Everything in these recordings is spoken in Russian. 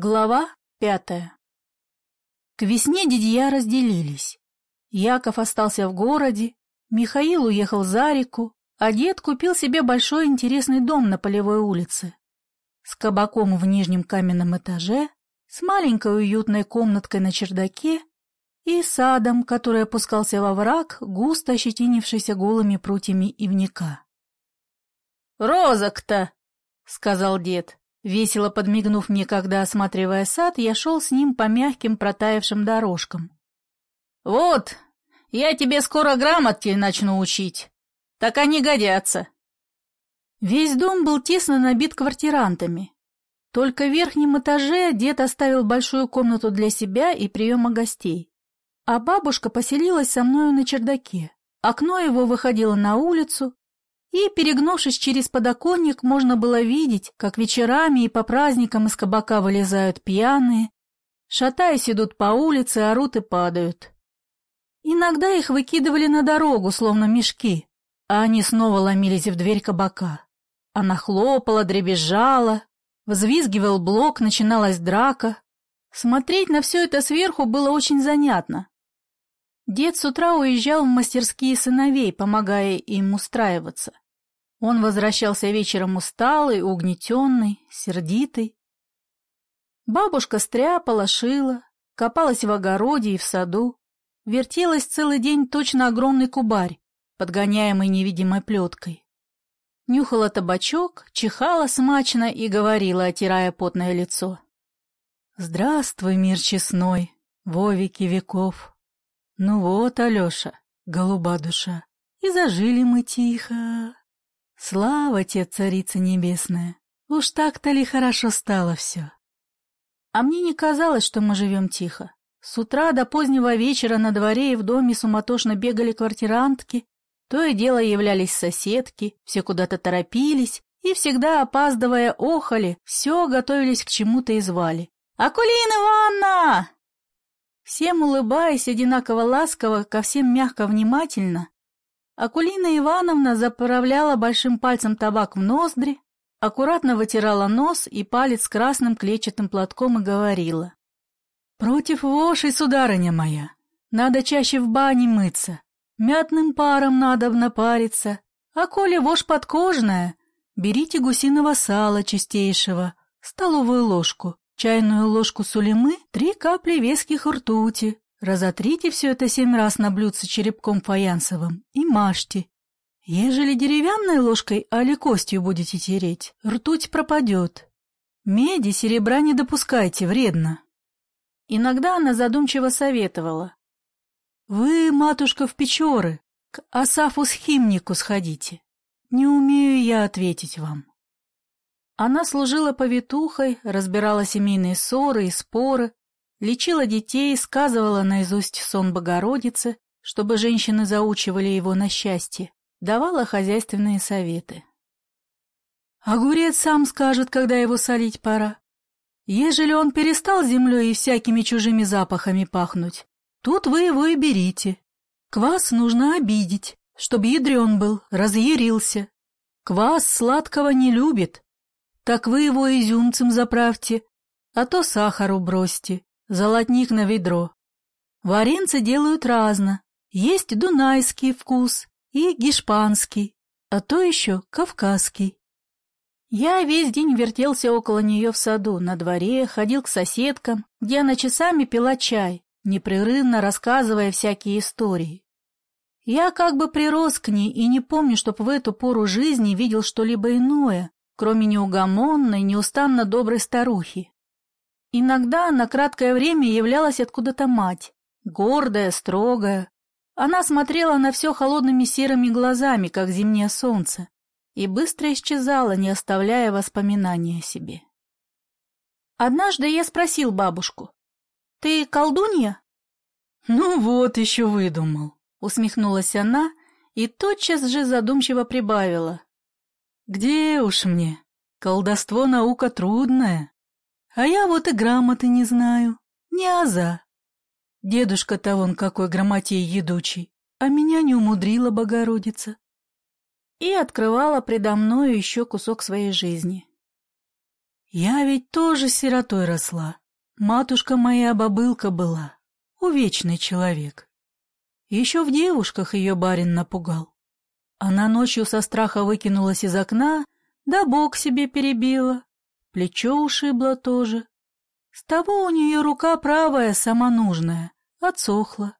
Глава пятая К весне дядья разделились. Яков остался в городе, Михаил уехал за реку, а дед купил себе большой интересный дом на Полевой улице. С кабаком в нижнем каменном этаже, с маленькой уютной комнаткой на чердаке и садом, который опускался во враг, густо ощетинившийся голыми прутьями ивника. «Розок-то!» — сказал дед. Весело подмигнув мне, когда, осматривая сад, я шел с ним по мягким протаявшим дорожкам. «Вот, я тебе скоро грамотки начну учить. Так они годятся». Весь дом был тесно набит квартирантами. Только в верхнем этаже дед оставил большую комнату для себя и приема гостей. А бабушка поселилась со мною на чердаке. Окно его выходило на улицу, и, перегнувшись через подоконник, можно было видеть, как вечерами и по праздникам из кабака вылезают пьяные, шатаясь идут по улице, орут и падают. Иногда их выкидывали на дорогу, словно мешки, а они снова ломились в дверь кабака. Она хлопала, дребезжала, взвизгивал блок, начиналась драка. Смотреть на все это сверху было очень занятно. Дед с утра уезжал в мастерские сыновей, помогая им устраиваться. Он возвращался вечером усталый, угнетенный, сердитый. Бабушка стряпала, шила, копалась в огороде и в саду, вертелась целый день точно огромный кубарь, подгоняемый невидимой плеткой. Нюхала табачок, чихала смачно и говорила, отирая потное лицо. «Здравствуй, мир честной, вовеки веков!» Ну вот, Алеша, голуба душа, и зажили мы тихо. Слава тебе, царица небесная, уж так-то ли хорошо стало все. А мне не казалось, что мы живем тихо. С утра до позднего вечера на дворе и в доме суматошно бегали квартирантки, то и дело являлись соседки, все куда-то торопились и, всегда опаздывая, охали, все готовились к чему-то и звали. «Акулина Ивановна! Всем улыбаясь одинаково ласково, ко всем мягко внимательно, Акулина Ивановна заправляла большим пальцем табак в ноздри, аккуратно вытирала нос и палец красным клетчатым платком и говорила. «Против вошей, сударыня моя, надо чаще в бане мыться, мятным паром надо напариться, а коли вошь подкожная, берите гусиного сала чистейшего, столовую ложку, чайную ложку сулимы, три капли веских ртути. Разотрите все это семь раз на блюдце черепком фаянсовым и мажьте. Ежели деревянной ложкой, али костью будете тереть, ртуть пропадет. Меди, серебра не допускайте, вредно. Иногда она задумчиво советовала. Вы, матушка, в Печоры, к Асафу Схимнику сходите. Не умею я ответить вам. Она служила повитухой, разбирала семейные ссоры и споры, лечила детей, сказывала наизусть сон Богородицы, чтобы женщины заучивали его на счастье, давала хозяйственные советы. Огурец сам скажет, когда его солить пора. Ежели он перестал землей и всякими чужими запахами пахнуть, тут вы его и берите. Квас нужно обидеть, чтобы ядрен был, разъярился. Квас сладкого не любит, так вы его изюмцем заправьте, а то сахару бросьте, золотник на ведро. Варенцы делают разно. Есть дунайский вкус и гешпанский, а то еще кавказский. Я весь день вертелся около нее в саду, на дворе, ходил к соседкам, где она часами пила чай, непрерывно рассказывая всякие истории. Я как бы прирос к ней и не помню, чтоб в эту пору жизни видел что-либо иное, кроме неугомонной, неустанно доброй старухи. Иногда на краткое время являлась откуда-то мать, гордая, строгая. Она смотрела на все холодными серыми глазами, как зимнее солнце, и быстро исчезала, не оставляя воспоминаний о себе. Однажды я спросил бабушку, «Ты колдунья?» «Ну вот, еще выдумал», — усмехнулась она и тотчас же задумчиво прибавила. Где уж мне? Колдовство наука трудная. А я вот и грамоты не знаю. Не аза. Дедушка-то вон какой грамотей едучий, а меня не умудрила Богородица. И открывала предо мною еще кусок своей жизни. Я ведь тоже сиротой росла. Матушка моя бабылка была, увечный человек. Еще в девушках ее барин напугал. Она ночью со страха выкинулась из окна, да бок себе перебила, плечо ушибло тоже. С того у нее рука правая, сама нужная, отсохла.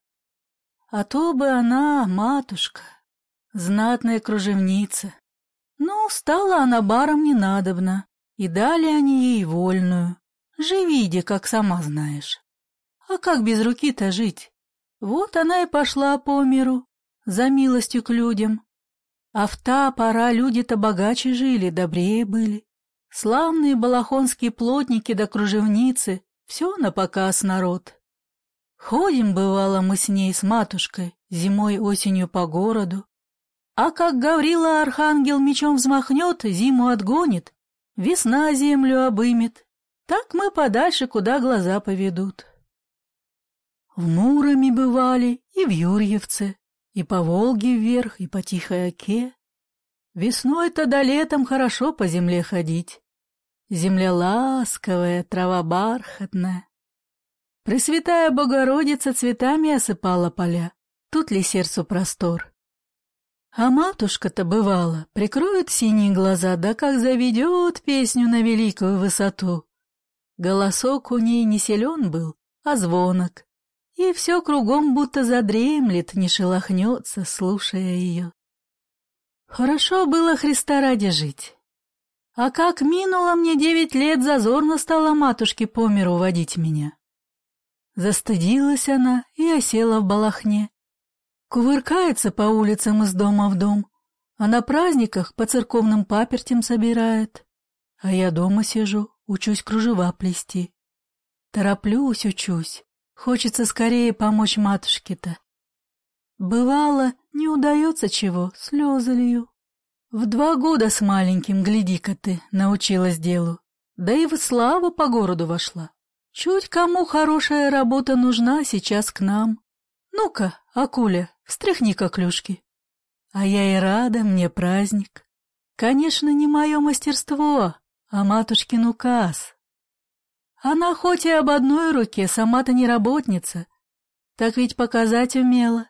А то бы она, матушка, знатная кружевница. Ну, стала она баром ненадобна, и дали они ей вольную. Живи, как сама знаешь. А как без руки-то жить? Вот она и пошла по миру, за милостью к людям. А в та пора люди-то богаче жили, добрее были. Славные балахонские плотники да кружевницы, все на показ народ. Ходим, бывало, мы с ней, с матушкой, зимой-осенью по городу. А как Гаврила Архангел мечом взмахнет, зиму отгонит, весна землю обымет. Так мы подальше, куда глаза поведут. В Муроме бывали и в Юрьевце, и по Волге вверх, и по Тихой Оке. Весной-то да летом хорошо по земле ходить. Земля ласковая, трава бархатная. Пресвятая Богородица цветами осыпала поля. Тут ли сердцу простор? А матушка-то, бывала, прикроет синие глаза, да как заведет песню на великую высоту. Голосок у ней не силен был, а звонок и все кругом будто задремлет, не шелохнется, слушая ее. Хорошо было Христа ради жить. А как минуло мне девять лет, зазорно стало матушке по миру водить меня. Застыдилась она и осела в балахне. Кувыркается по улицам из дома в дом, а на праздниках по церковным папертям собирает. А я дома сижу, учусь кружева плести. Тороплюсь, учусь. Хочется скорее помочь матушке-то. Бывало, не удается чего, слезы лью. В два года с маленьким, гляди-ка ты, научилась делу. Да и в славу по городу вошла. Чуть кому хорошая работа нужна сейчас к нам. Ну-ка, Акуля, встряхни-ка клюшки. А я и рада, мне праздник. Конечно, не мое мастерство, а матушкин указ. Она хоть и об одной руке, сама-то не работница, так ведь показать умела.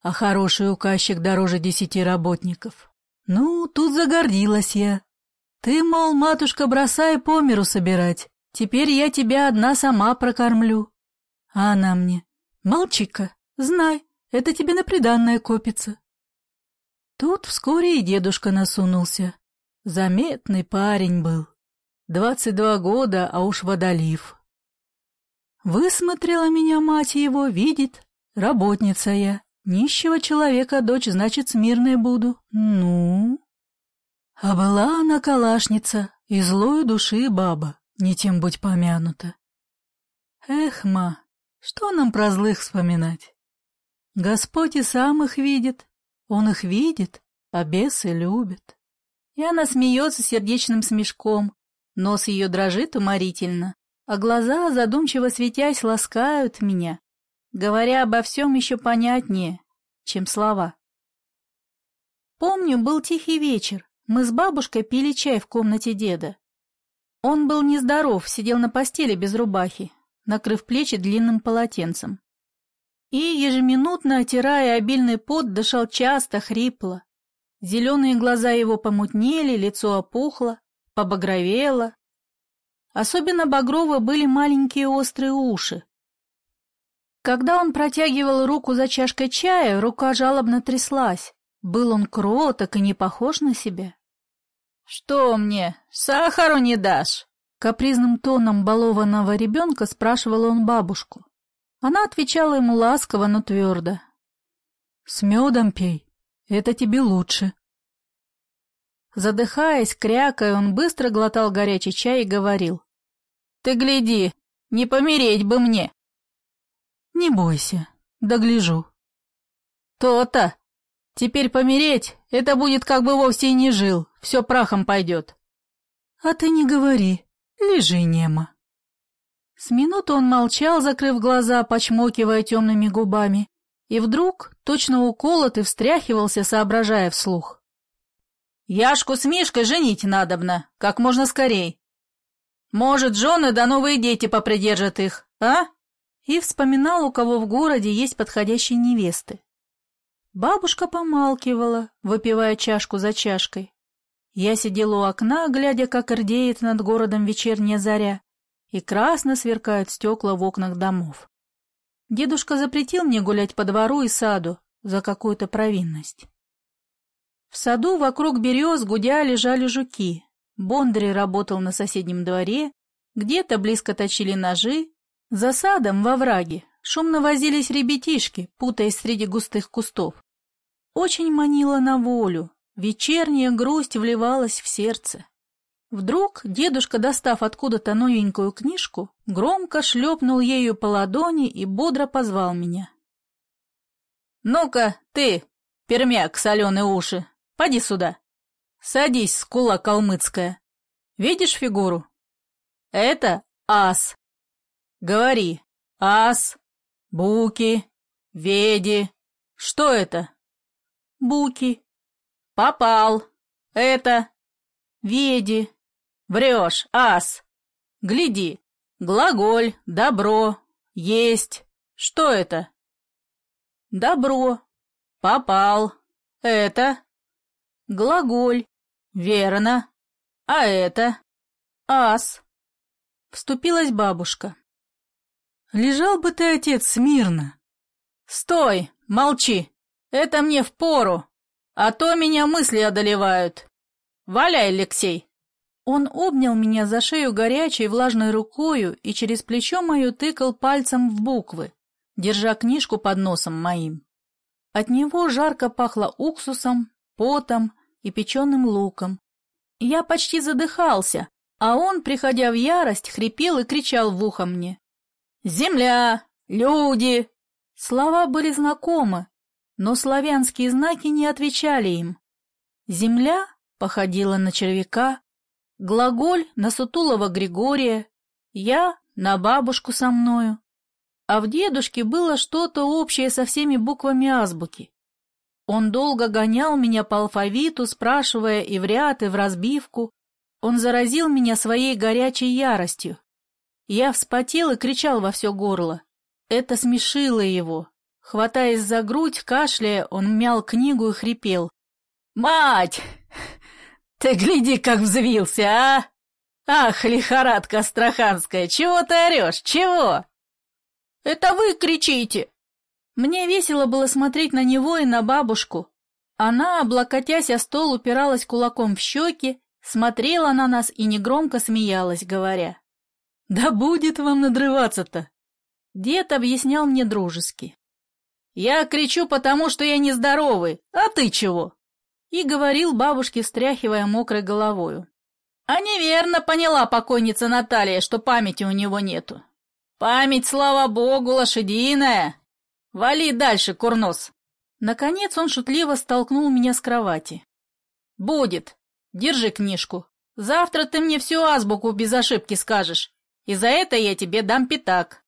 А хороший указчик дороже десяти работников. Ну, тут загордилась я. Ты, мол, матушка, бросай по миру собирать. Теперь я тебя одна сама прокормлю. А она мне, молчи-ка, знай, это тебе на приданное копится. Тут вскоре и дедушка насунулся. Заметный парень был. Двадцать два года, а уж водолив. Высмотрела меня мать его, видит, работница я. Нищего человека дочь, значит, смирной буду. Ну? А была она калашница и злой души баба, не тем будь помянута. Эх, ма, что нам про злых вспоминать? Господь и сам их видит, Он их видит, а бесы любят. И она смеется сердечным смешком, Нос ее дрожит уморительно, а глаза, задумчиво светясь, ласкают меня, говоря обо всем еще понятнее, чем слова. Помню, был тихий вечер, мы с бабушкой пили чай в комнате деда. Он был нездоров, сидел на постели без рубахи, накрыв плечи длинным полотенцем. И, ежеминутно отирая обильный пот, дышал часто, хрипло. Зеленые глаза его помутнели, лицо опухло, побагровела. Особенно багровы были маленькие острые уши. Когда он протягивал руку за чашкой чая, рука жалобно тряслась. Был он кроток и не похож на себя. «Что мне, сахару не дашь?» Капризным тоном балованного ребенка спрашивал он бабушку. Она отвечала ему ласково, но твердо. «С медом пей, это тебе лучше». Задыхаясь, крякая, он быстро глотал горячий чай и говорил. «Ты гляди, не помереть бы мне!» «Не бойся, догляжу». «То-то! Теперь помереть — это будет как бы вовсе и не жил, все прахом пойдет». «А ты не говори, лежи немо». С минуту он молчал, закрыв глаза, почмокивая темными губами, и вдруг, точно уколотый, встряхивался, соображая вслух. Яшку с Мишкой женить надобно, как можно скорей. Может, жены да новые дети попридержат их, а? И вспоминал, у кого в городе есть подходящие невесты. Бабушка помалкивала, выпивая чашку за чашкой. Я сидела у окна, глядя, как рдеет над городом вечерняя заря, и красно сверкают стекла в окнах домов. Дедушка запретил мне гулять по двору и саду за какую-то провинность. В саду вокруг берез гудя лежали жуки. Бондарь работал на соседнем дворе, где-то близко точили ножи. За садом, во враге, шумно возились ребятишки, путаясь среди густых кустов. Очень манила на волю, вечерняя грусть вливалась в сердце. Вдруг дедушка, достав откуда-то новенькую книжку, громко шлепнул ею по ладони и бодро позвал меня. «Ну-ка, ты, пермяк, соленые уши, поди сюда. Садись, скула калмыцкая. Видишь фигуру? Это ас. Говори, ас, буки, веди. Что это? Буки. Попал. Это веди. Врешь, ас. Гляди. Глаголь, добро, есть. Что это? Добро. Попал. Это? Глаголь. Верно. А это? Ас. Вступилась бабушка. Лежал бы ты, отец, смирно. Стой, молчи. Это мне в пору. А то меня мысли одолевают. Валяй, Алексей. Он обнял меня за шею горячей влажной рукою и через плечо мое тыкал пальцем в буквы, держа книжку под носом моим. От него жарко пахло уксусом, потом и печеным луком. Я почти задыхался, а он, приходя в ярость, хрипел и кричал в ухо мне. «Земля! Люди!» Слова были знакомы, но славянские знаки не отвечали им. Земля походила на червяка, Глаголь на сутулого Григория, я на бабушку со мною. А в дедушке было что-то общее со всеми буквами азбуки. Он долго гонял меня по алфавиту, спрашивая и в ряд, и в разбивку. Он заразил меня своей горячей яростью. Я вспотел и кричал во все горло. Это смешило его. Хватаясь за грудь, кашляя, он мял книгу и хрипел. «Мать! Ты гляди, как взвился, а! Ах, лихорадка астраханская, чего ты орешь, чего? Это вы кричите! Мне весело было смотреть на него и на бабушку. Она, облокотясь о стол, упиралась кулаком в щеки, смотрела на нас и негромко смеялась, говоря. «Да будет вам надрываться-то!» Дед объяснял мне дружески. «Я кричу, потому что я нездоровый, а ты чего?» и говорил бабушке, встряхивая мокрой головою. А неверно поняла покойница Наталья, что памяти у него нету. Память, слава богу, лошадиная. Вали дальше, курнос. Наконец он шутливо столкнул меня с кровати. Будет. Держи книжку. Завтра ты мне всю азбуку без ошибки скажешь, и за это я тебе дам пятак.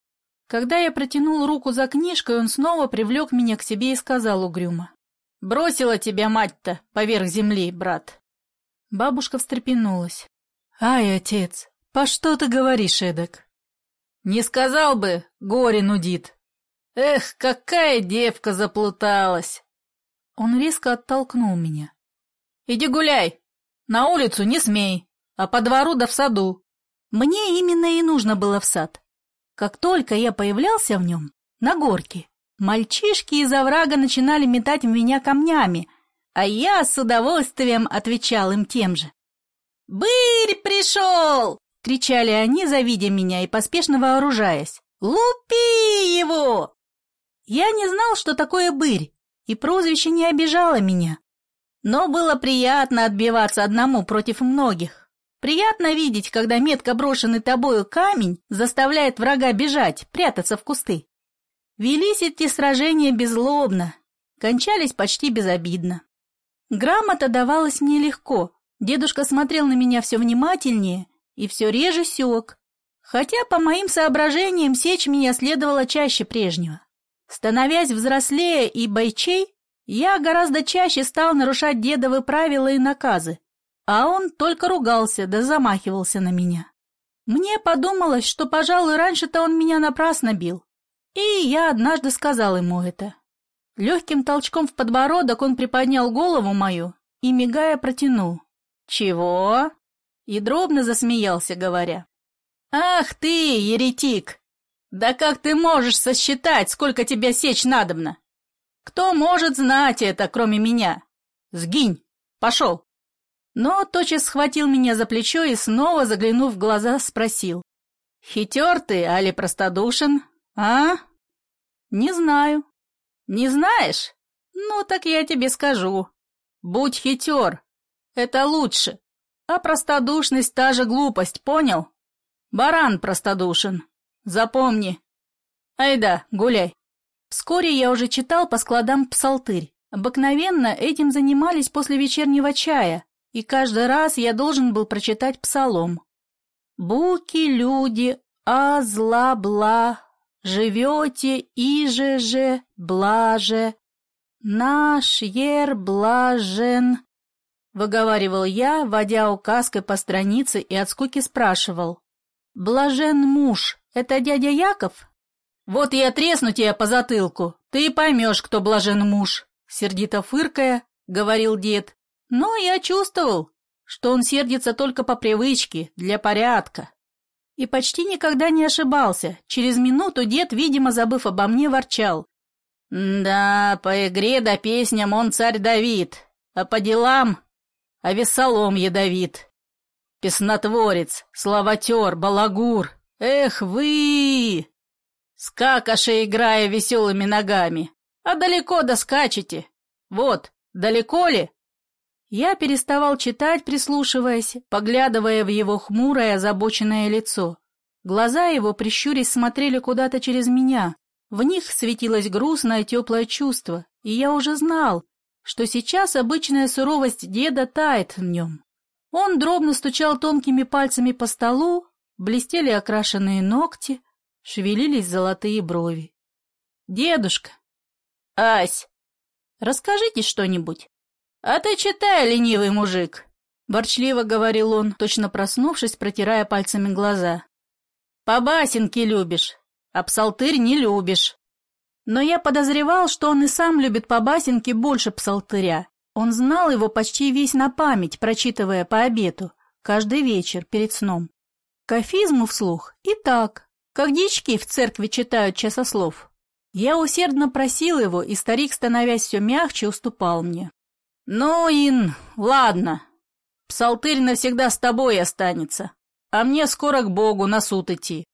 Когда я протянул руку за книжкой, он снова привлек меня к себе и сказал угрюмо. Бросила тебя мать-то поверх земли, брат. Бабушка встрепенулась. Ай, отец, по что ты говоришь эдак? Не сказал бы, горе нудит. Эх, какая девка заплуталась. Он резко оттолкнул меня. Иди гуляй. На улицу не смей, а по двору да в саду. Мне именно и нужно было в сад. Как только я появлялся в нем, на горке, Мальчишки из оврага начинали метать в меня камнями, а я с удовольствием отвечал им тем же. «Бырь пришел!» — кричали они, завидя меня и поспешно вооружаясь. «Лупи его!» Я не знал, что такое бырь, и прозвище не обижало меня. Но было приятно отбиваться одному против многих. Приятно видеть, когда метко брошенный тобою камень заставляет врага бежать, прятаться в кусты. Велись эти сражения беззлобно, кончались почти безобидно. Грамота давалась мне легко, дедушка смотрел на меня все внимательнее и все реже сек, хотя, по моим соображениям, сечь меня следовало чаще прежнего. Становясь взрослее и бойчей, я гораздо чаще стал нарушать дедовы правила и наказы, а он только ругался да замахивался на меня. Мне подумалось, что, пожалуй, раньше-то он меня напрасно бил. И я однажды сказал ему это. Легким толчком в подбородок он приподнял голову мою и, мигая, протянул. «Чего?» И дробно засмеялся, говоря. «Ах ты, еретик! Да как ты можешь сосчитать, сколько тебя сечь надобно? Кто может знать это, кроме меня? Сгинь! Пошел!» Но тотчас схватил меня за плечо и, снова заглянув в глаза, спросил. «Хитер ты, али простодушен, а?» «Не знаю». «Не знаешь? Ну, так я тебе скажу. Будь хитер. Это лучше. А простодушность — та же глупость, понял? Баран простодушен. Запомни. Айда, гуляй». Вскоре я уже читал по складам псалтырь. Обыкновенно этим занимались после вечернего чая, и каждый раз я должен был прочитать псалом. «Буки, люди, а зла бла, живете иже же блаже, наш ер блажен», — выговаривал я, водя указкой по странице и от скуки спрашивал. «Блажен муж, это дядя Яков?» «Вот я тресну тебя по затылку, ты и поймешь, кто блажен муж», — сердито фыркая, — говорил дед. Но я чувствовал, что он сердится только по привычке, для порядка. И почти никогда не ошибался. Через минуту дед, видимо, забыв обо мне, ворчал. «Да, по игре да песням он царь Давид, а по делам — авессалом ядовит. Песнотворец, словотер, балагур, эх вы! Скакаши, играя веселыми ногами, а далеко доскачете. Вот, далеко ли?» Я переставал читать, прислушиваясь, поглядывая в его хмурое, озабоченное лицо. Глаза его, прищурясь, смотрели куда-то через меня. В них светилось грустное теплое чувство, и я уже знал, что сейчас обычная суровость деда тает в нем. Он дробно стучал тонкими пальцами по столу, блестели окрашенные ногти, шевелились золотые брови. «Дедушка!» «Ась!» «Расскажите что-нибудь!» «А ты читай, ленивый мужик!» — ворчливо говорил он, точно проснувшись, протирая пальцами глаза. «По басенке любишь, а псалтырь не любишь». Но я подозревал, что он и сам любит по басенке больше псалтыря. Он знал его почти весь на память, прочитывая по обету, каждый вечер перед сном. Кафизму вслух и так, как дички в церкви читают часослов. Я усердно просил его, и старик, становясь все мягче, уступал мне. «Ну, Ин, ладно. Псалтырь навсегда с тобой останется, а мне скоро к Богу на суд идти».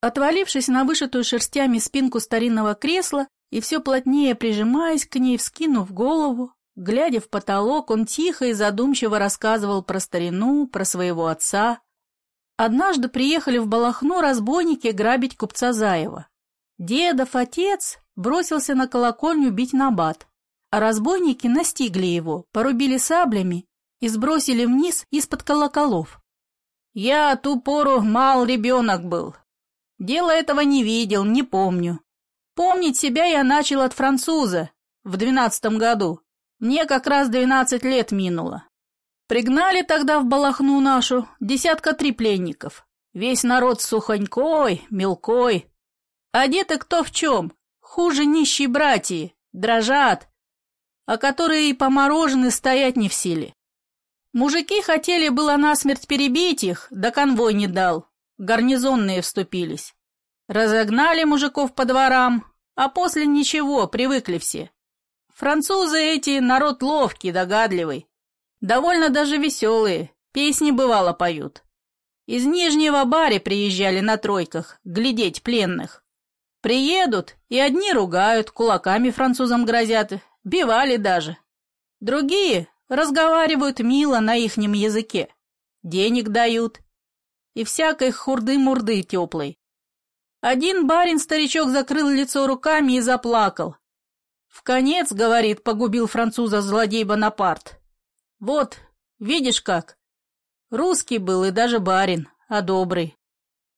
Отвалившись на вышитую шерстями спинку старинного кресла и все плотнее прижимаясь к ней, вскинув голову, глядя в потолок, он тихо и задумчиво рассказывал про старину, про своего отца. Однажды приехали в Балахну разбойники грабить купца Заева. Дедов отец бросился на колокольню бить набат а разбойники настигли его, порубили саблями и сбросили вниз из-под колоколов. Я ту пору мал ребенок был. Дело этого не видел, не помню. Помнить себя я начал от француза в двенадцатом году. Мне как раз двенадцать лет минуло. Пригнали тогда в Балахну нашу десятка три пленников. Весь народ сухонькой, мелкой. Одеты кто в чем, хуже нищие братья, дрожат, а которые и поморожены стоять не в силе. Мужики хотели было насмерть перебить их, да конвой не дал. Гарнизонные вступились. Разогнали мужиков по дворам, а после ничего, привыкли все. Французы эти народ ловкий, догадливый. Довольно даже веселые, песни бывало поют. Из Нижнего Бари приезжали на тройках глядеть пленных. Приедут, и одни ругают, кулаками французам грозят, Бивали даже. Другие разговаривают мило на ихнем языке. Денег дают. И всякой хурды-мурды теплой. Один барин-старичок закрыл лицо руками и заплакал. В конец, говорит, погубил француза злодей Бонапарт. Вот, видишь как. Русский был и даже барин, а добрый.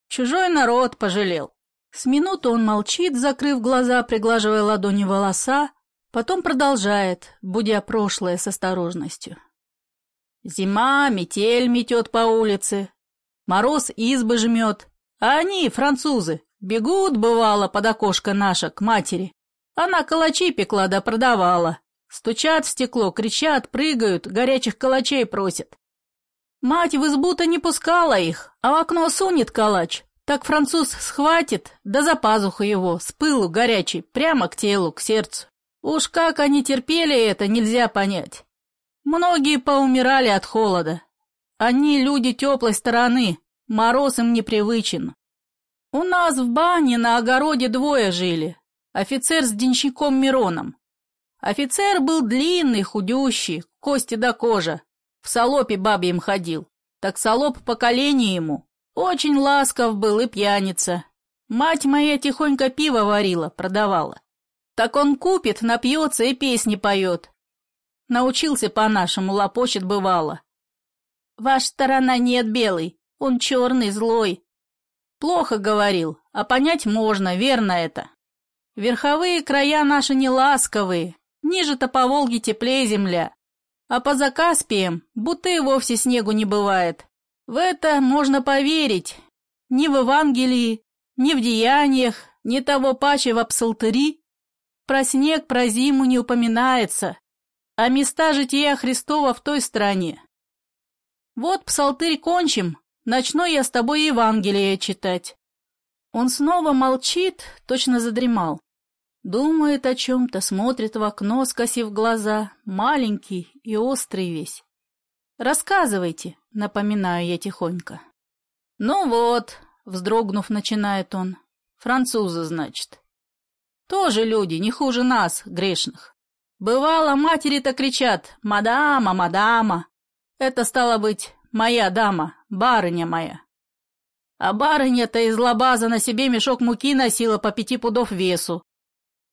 Чужой народ пожалел. С минуту он молчит, закрыв глаза, приглаживая ладони волоса, Потом продолжает, будя прошлое с осторожностью. Зима, метель метет по улице. Мороз избы жмет, а они, французы, бегут, бывало, под окошко наше, к матери. Она калачи пекла да продавала. Стучат в стекло, кричат, прыгают, горячих калачей просят. Мать в избу-то не пускала их, а в окно сунет калач. Так француз схватит, да за пазуху его, с пылу горячий, прямо к телу, к сердцу. Уж как они терпели это, нельзя понять. Многие поумирали от холода. Они люди теплой стороны, мороз им непривычен. У нас в бане на огороде двое жили, офицер с денщиком Мироном. Офицер был длинный, худющий, кости до кожи, в салопе бабьем ходил. Так салоп по колени ему. Очень ласков был и пьяница. Мать моя тихонько пиво варила, продавала. Так он купит, напьется и песни поет. Научился по-нашему, лопочет бывало. Ваша сторона нет белый, он черный, злой. Плохо говорил, а понять можно, верно это. Верховые края наши не ласковые, ниже-то по Волге теплее земля. А по Закаспиям будто и вовсе снегу не бывает. В это можно поверить. Ни в Евангелии, ни в деяниях, ни того паче в псалтыри. Про снег, про зиму не упоминается а места жития Христова в той стране. Вот псалтырь кончим, начну я с тобой Евангелие читать. Он снова молчит, точно задремал. Думает о чем-то, смотрит в окно, скосив глаза, маленький и острый весь. «Рассказывайте», — напоминаю я тихонько. «Ну вот», — вздрогнув, начинает он, — «французы, значит. Тоже люди, не хуже нас, грешных. Бывало, матери-то кричат «Мадама, мадама!» Это стало быть моя дама, барыня моя. А барыня-то из лабаза на себе мешок муки носила по пяти пудов весу.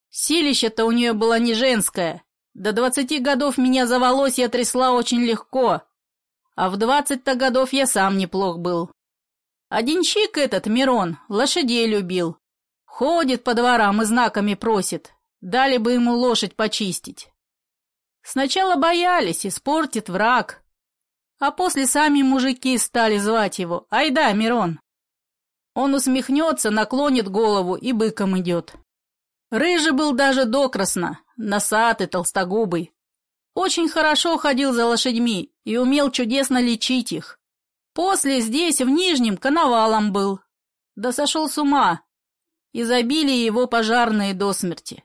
Силище-то у нее было не женское. До двадцати годов меня за волосья трясла очень легко. А в двадцать-то годов я сам неплох был. Один чик этот, Мирон, лошадей любил. Ходит по дворам и знаками просит. Дали бы ему лошадь почистить. Сначала боялись, испортит враг. А после сами мужики стали звать его. Айда, Мирон. Он усмехнется, наклонит голову и быком идет. Рыжий был даже докрасно, носатый, толстогубый. Очень хорошо ходил за лошадьми и умел чудесно лечить их. После здесь, в Нижнем, коновалом был. Да сошел с ума. И забили его пожарные до смерти.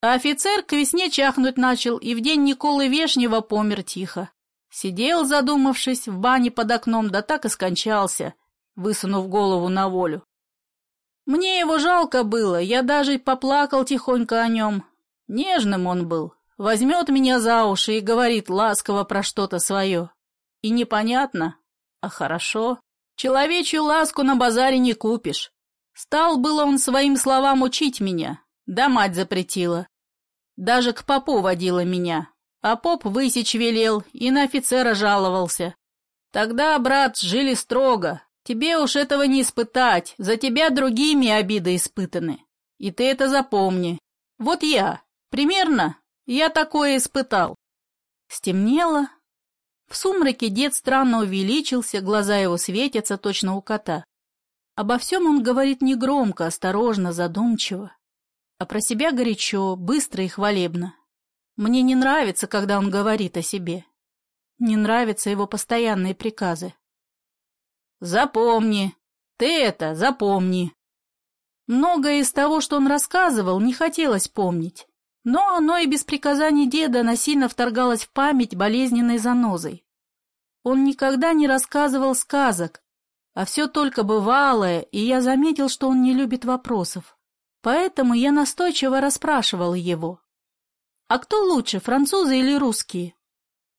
А офицер к весне чахнуть начал и в день Николы Вешнего помер тихо. Сидел, задумавшись, в бане под окном, да так и скончался, высунув голову на волю. Мне его жалко было, я даже поплакал тихонько о нем. Нежным он был, возьмет меня за уши и говорит ласково про что-то свое. И непонятно, а хорошо. Человечью ласку на базаре не купишь. Стал было он своим словам учить меня, да мать запретила. Даже к попу водила меня, а поп высечь велел и на офицера жаловался. Тогда, брат, жили строго. Тебе уж этого не испытать, за тебя другими обиды испытаны. И ты это запомни. Вот я, примерно, я такое испытал. Стемнело. В сумраке дед странно увеличился, глаза его светятся точно у кота. Обо всем он говорит негромко, осторожно, задумчиво а про себя горячо, быстро и хвалебно. Мне не нравится, когда он говорит о себе. Не нравятся его постоянные приказы. «Запомни! Ты это запомни!» Многое из того, что он рассказывал, не хотелось помнить, но оно и без приказаний деда насильно вторгалось в память болезненной занозой. Он никогда не рассказывал сказок, а все только бывалое, и я заметил, что он не любит вопросов. Поэтому я настойчиво расспрашивал его. «А кто лучше, французы или русские?»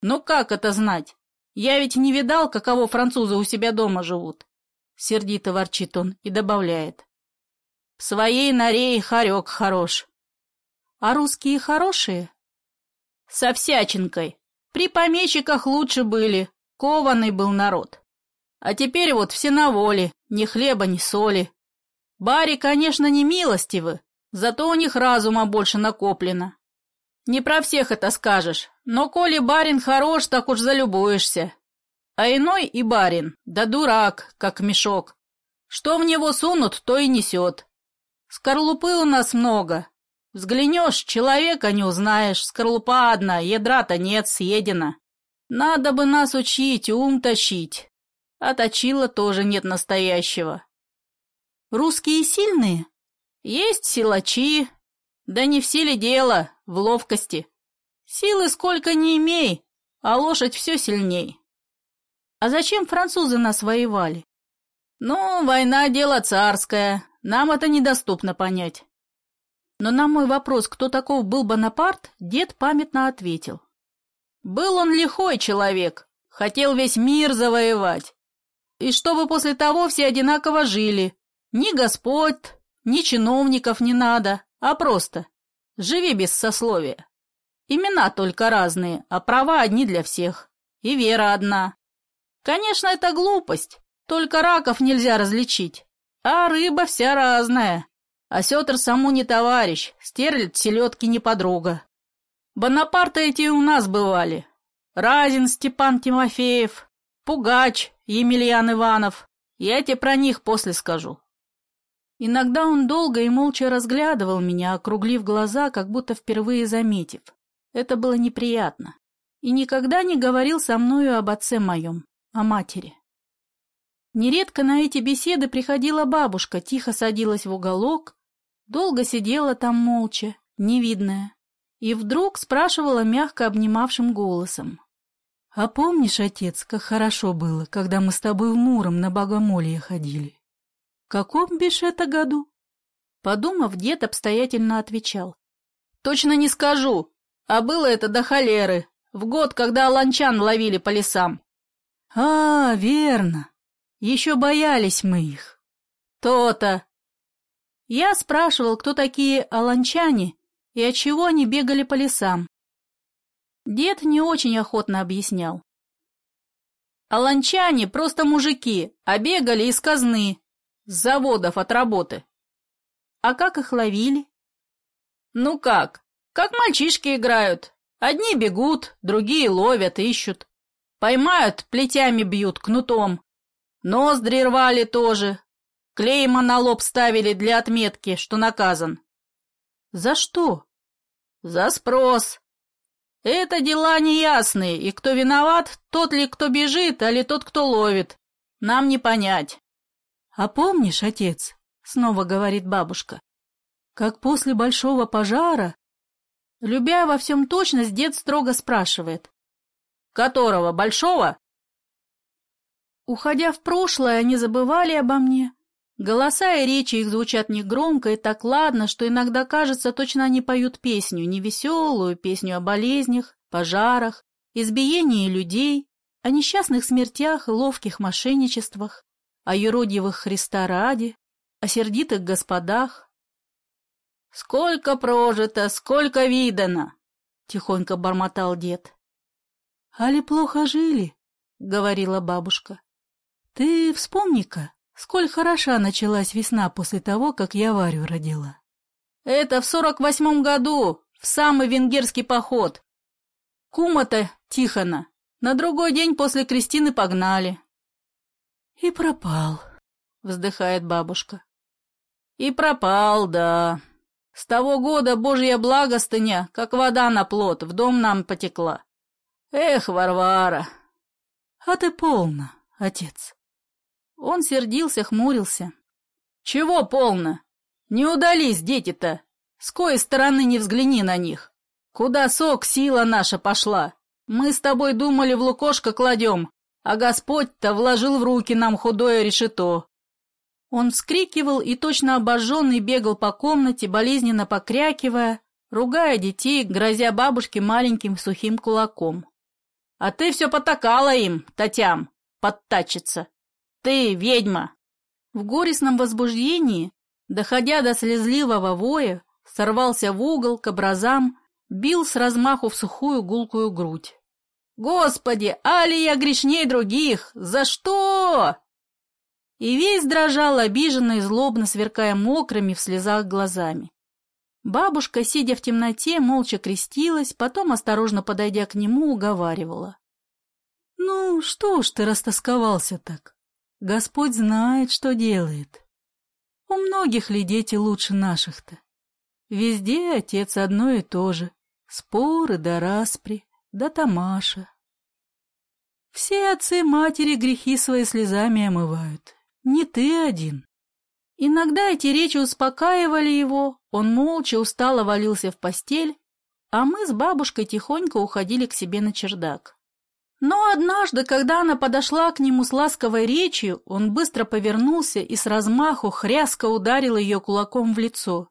«Ну как это знать? Я ведь не видал, каково французы у себя дома живут». Сердито ворчит он и добавляет. «В своей норе и хорек хорош». «А русские хорошие?» «Со всячинкой. При помещиках лучше были, кованный был народ. А теперь вот все на воле, ни хлеба, ни соли, Бари, конечно, не милостивы, зато у них разума больше накоплено. Не про всех это скажешь, но коли барин хорош, так уж залюбуешься. а иной и барин, да дурак, как мешок. Что в него сунут, то и несет. Скорлупы у нас много. Взглянешь, человека не узнаешь, скорлупа одна, ядра-то нет, съедена. Надо бы нас учить, ум тащить. А точила тоже нет настоящего. Русские сильные? Есть силачи. Да не в силе дело, в ловкости. Силы сколько не имей, а лошадь все сильней. А зачем французы нас воевали? Ну, война — дело царское, нам это недоступно понять. Но на мой вопрос, кто таков был Бонапарт, дед памятно ответил. Был он лихой человек, хотел весь мир завоевать. И чтобы после того все одинаково жили. Ни Господь, ни чиновников не надо, а просто живи без сословия. Имена только разные, а права одни для всех. И вера одна. Конечно, это глупость, только раков нельзя различить. А рыба вся разная. Осетр саму не товарищ, стерлядь селедки не подруга. Бонапарты эти у нас бывали. Разин Степан Тимофеев, Пугач Емельян Иванов. Я тебе про них после скажу. Иногда он долго и молча разглядывал меня, округлив глаза, как будто впервые заметив. Это было неприятно. И никогда не говорил со мною об отце моем, о матери. Нередко на эти беседы приходила бабушка, тихо садилась в уголок, долго сидела там молча, невидная, и вдруг спрашивала мягко обнимавшим голосом. «А помнишь, отец, как хорошо было, когда мы с тобой в Муром на богомолье ходили? Каком бишь это году?» Подумав, дед обстоятельно отвечал. «Точно не скажу, а было это до холеры, в год, когда ланчан ловили по лесам. А, верно. Еще боялись мы их. То-то. Я спрашивал, кто такие аланчане и от чего они бегали по лесам. Дед не очень охотно объяснял. Аланчане просто мужики, а бегали из казны, с заводов от работы. А как их ловили? Ну как, как мальчишки играют. Одни бегут, другие ловят, ищут. Поймают, плетями бьют, кнутом. Ноздри рвали тоже. Клейма на лоб ставили для отметки, что наказан. За что? За спрос. Это дела неясные, и кто виноват, тот ли, кто бежит, а ли тот, кто ловит. Нам не понять. А помнишь, отец, снова говорит бабушка, как после большого пожара Любя во всем точность, дед строго спрашивает. «Которого? Большого?» Уходя в прошлое, они забывали обо мне. Голоса и речи их звучат негромко и так ладно, что иногда кажется, точно они поют песню, невеселую, песню о болезнях, пожарах, избиении людей, о несчастных смертях и ловких мошенничествах, о юродивых Христа ради, о сердитых господах, «Сколько прожито, сколько видано!» — тихонько бормотал дед. «Али плохо жили?» — говорила бабушка. «Ты вспомни-ка, сколь хороша началась весна после того, как я Варю родила». «Это в сорок восьмом году, в самый венгерский поход. Кума-то Тихона на другой день после Кристины погнали». «И пропал», — вздыхает бабушка. «И пропал, да», с того года божья благостыня, как вода на плот, в дом нам потекла. Эх, Варвара! А ты полно, отец. Он сердился, хмурился. Чего полно? Не удались дети-то. С кой стороны не взгляни на них. Куда сок, сила наша пошла. Мы с тобой думали, в лукошко кладем, а Господь-то вложил в руки нам худое решето. Он вскрикивал и точно обожженный бегал по комнате, болезненно покрякивая, ругая детей, грозя бабушке маленьким сухим кулаком. «А ты все потакала им, Татям, подтачится! Ты ведьма!» В горестном возбуждении, доходя до слезливого воя, сорвался в угол к образам, бил с размаху в сухую гулкую грудь. «Господи, али я грешней других! За что?» и весь дрожал обиженно и злобно, сверкая мокрыми в слезах глазами. Бабушка, сидя в темноте, молча крестилась, потом, осторожно подойдя к нему, уговаривала. Ну, что уж ты растосковался так? Господь знает, что делает. У многих ли дети лучше наших-то? Везде отец одно и то же. Споры да распри, да тамаша. Все отцы-матери грехи свои слезами омывают. Не ты один. Иногда эти речи успокаивали его, он молча устало валился в постель, а мы с бабушкой тихонько уходили к себе на чердак. Но однажды, когда она подошла к нему с ласковой речью, он быстро повернулся и с размаху хряско ударил ее кулаком в лицо.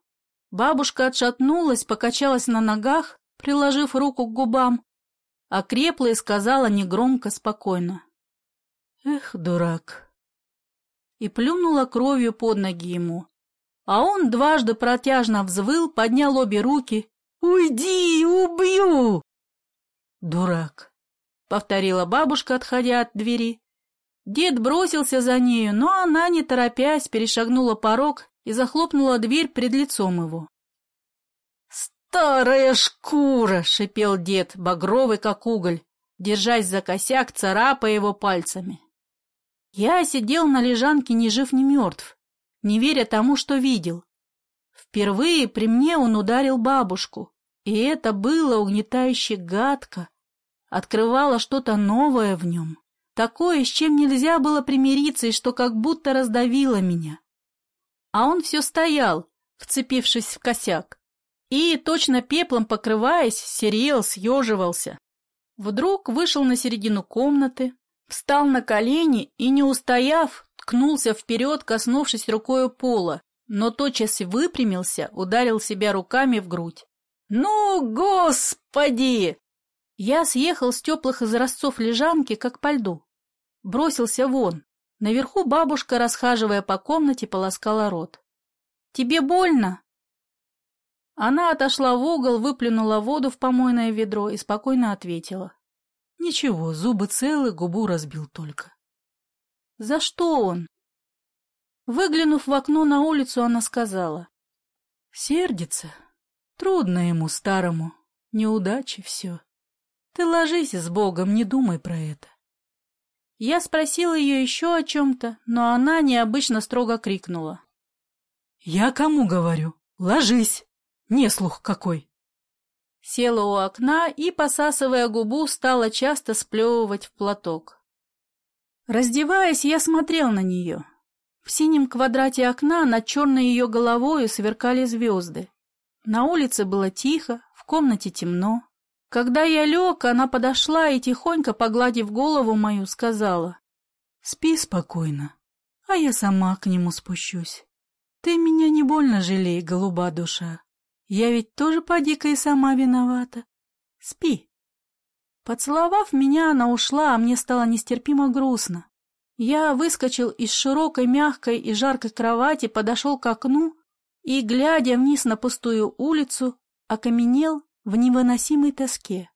Бабушка отшатнулась, покачалась на ногах, приложив руку к губам, окрепла и сказала негромко, спокойно. «Эх, дурак!» И плюнула кровью под ноги ему. А он дважды протяжно взвыл, поднял обе руки. «Уйди, убью!» «Дурак!» — повторила бабушка, отходя от двери. Дед бросился за нею, но она, не торопясь, перешагнула порог и захлопнула дверь пред лицом его. «Старая шкура!» — шипел дед, багровый как уголь, держась за косяк, царапая его пальцами. Я сидел на лежанке ни жив, ни мертв, не веря тому, что видел. Впервые при мне он ударил бабушку, и это было угнетающе гадко, открывало что-то новое в нем, такое, с чем нельзя было примириться и что как будто раздавило меня. А он все стоял, вцепившись в косяк, и, точно пеплом покрываясь, серел, съеживался. Вдруг вышел на середину комнаты, встал на колени и, не устояв, ткнулся вперед, коснувшись рукою пола, но тотчас выпрямился, ударил себя руками в грудь. «Ну, господи!» Я съехал с теплых изразцов лежанки, как по льду. Бросился вон. Наверху бабушка, расхаживая по комнате, полоскала рот. «Тебе больно?» Она отошла в угол, выплюнула воду в помойное ведро и спокойно ответила. «Ничего, зубы целы, губу разбил только». «За что он?» Выглянув в окно на улицу, она сказала. «Сердится. Трудно ему, старому. Неудачи все». Ты ложись с Богом, не думай про это. Я спросила ее еще о чем-то, но она необычно строго крикнула. Я кому говорю? Ложись! Не слух какой! Села у окна и, посасывая губу, стала часто сплевывать в платок. Раздеваясь, я смотрел на нее. В синем квадрате окна над черной ее головою сверкали звезды. На улице было тихо, в комнате темно. Когда я лег, она подошла и, тихонько погладив голову мою, сказала, «Спи спокойно, а я сама к нему спущусь. Ты меня не больно жалей, голуба душа. Я ведь тоже поди-ка сама виновата. Спи». Поцеловав меня, она ушла, а мне стало нестерпимо грустно. Я выскочил из широкой, мягкой и жаркой кровати, подошел к окну и, глядя вниз на пустую улицу, окаменел в невыносимой тоске.